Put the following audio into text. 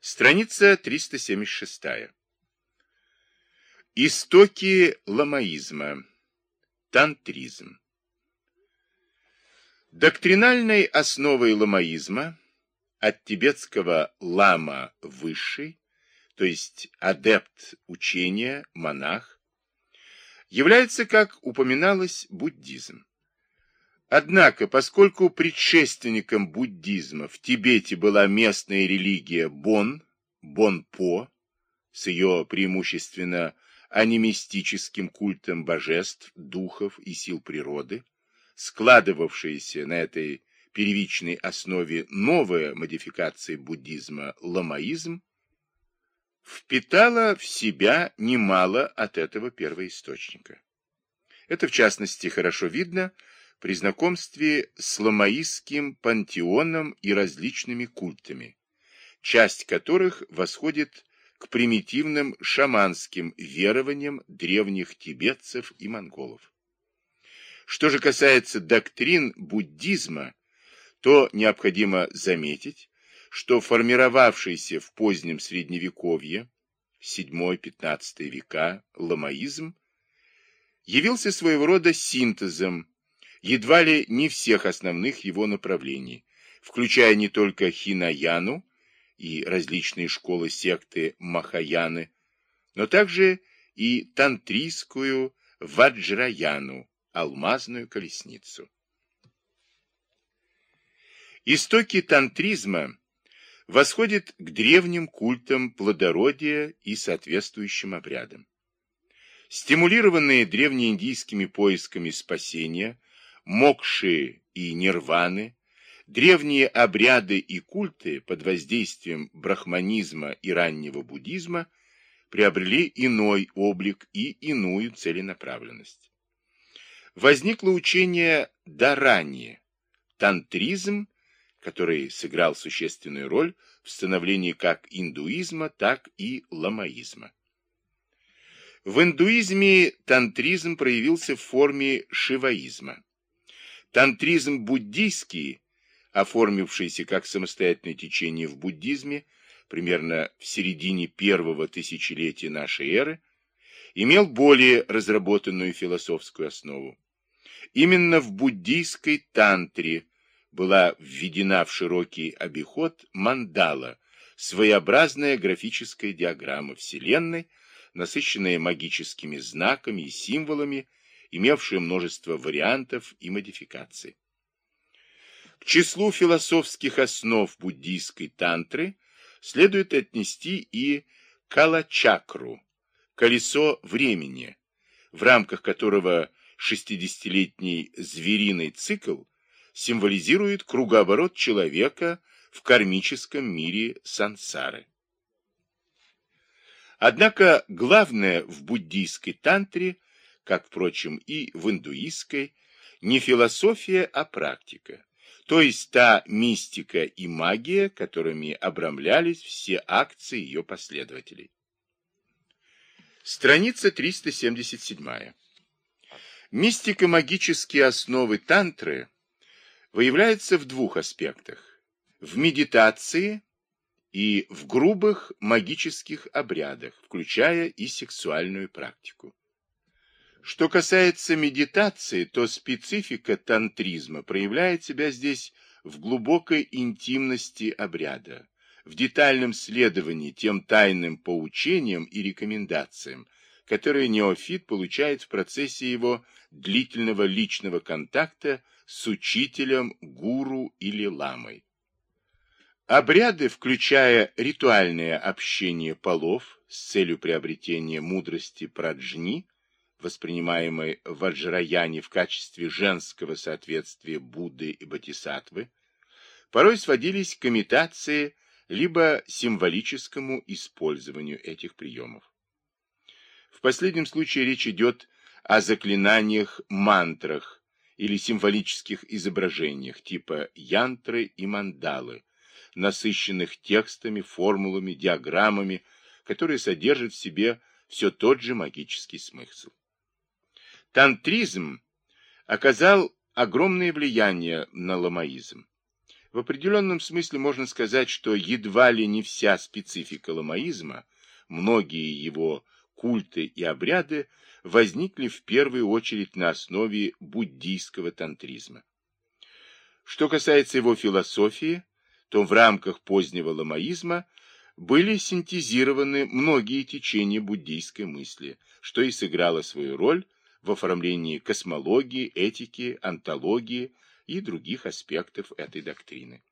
Страница 376. Истоки ламаизма. Тантризм. Доктринальной основой ламаизма от тибетского лама высший, то есть адепт учения, монах, является, как упоминалось, буддизм. Однако, поскольку предшественником буддизма в Тибете была местная религия Бон, Бонпо, с ее преимущественно анимистическим культом божеств, духов и сил природы, складывавшаяся на этой первичной основе новая модификация буддизма ламаизм, впитала в себя немало от этого первоисточника. Это, в частности, хорошо видно при знакомстве с ламаистским пантеоном и различными культами, часть которых восходит к примитивным шаманским верованиям древних тибетцев и монголов. Что же касается доктрин буддизма, то необходимо заметить, что формировавшийся в позднем Средневековье, 7-15 века, ламаизм, явился своего рода синтезом едва ли не всех основных его направлений, включая не только хинаяну и различные школы секты Махаяны, но также и тантрийскую ваджраяну, алмазную колесницу. Истоки тантризма восходят к древним культам плодородия и соответствующим обрядам. Стимулированные древнеиндийскими поисками спасения, мокши и нирваны, древние обряды и культы под воздействием брахманизма и раннего буддизма приобрели иной облик и иную целенаправленность. Возникло учение Дарани, тантризм, который сыграл существенную роль в становлении как индуизма, так и ламаизма. В индуизме тантризм проявился в форме шиваизма. Тантризм буддийский, оформившийся как самостоятельное течение в буддизме, примерно в середине первого тысячелетия нашей эры, имел более разработанную философскую основу. Именно в буддийской тантре была введена в широкий обиход мандала, своеобразная графическая диаграмма Вселенной, насыщенная магическими знаками и символами, имевшие множество вариантов и модификаций. К числу философских основ буддийской тантры следует отнести и калачакру, колесо времени, в рамках которого 60-летний звериный цикл символизирует кругооборот человека в кармическом мире сансары. Однако главное в буддийской тантре – как, впрочем, и в индуистской, не философия, а практика, то есть та мистика и магия, которыми обрамлялись все акции ее последователей. Страница 377. Мистико-магические основы тантры выявляются в двух аспектах. В медитации и в грубых магических обрядах, включая и сексуальную практику. Что касается медитации, то специфика тантризма проявляет себя здесь в глубокой интимности обряда, в детальном следовании тем тайным поучениям и рекомендациям, которые неофит получает в процессе его длительного личного контакта с учителем, гуру или ламой. Обряды, включая ритуальное общение полов с целью приобретения мудрости праджни, воспринимаемой в Ваджраяне в качестве женского соответствия Будды и Бодхисаттвы, порой сводились к имитации либо символическому использованию этих приемов. В последнем случае речь идет о заклинаниях, мантрах или символических изображениях типа янтры и мандалы, насыщенных текстами, формулами, диаграммами, которые содержат в себе все тот же магический смысл. Тантризм оказал огромное влияние на ламаизм. В определенном смысле можно сказать, что едва ли не вся специфика ламаизма, многие его культы и обряды возникли в первую очередь на основе буддийского тантризма. Что касается его философии, то в рамках позднего ламаизма были синтезированы многие течения буддийской мысли, что и сыграло свою роль в оформлении космологии, этики, антологии и других аспектов этой доктрины.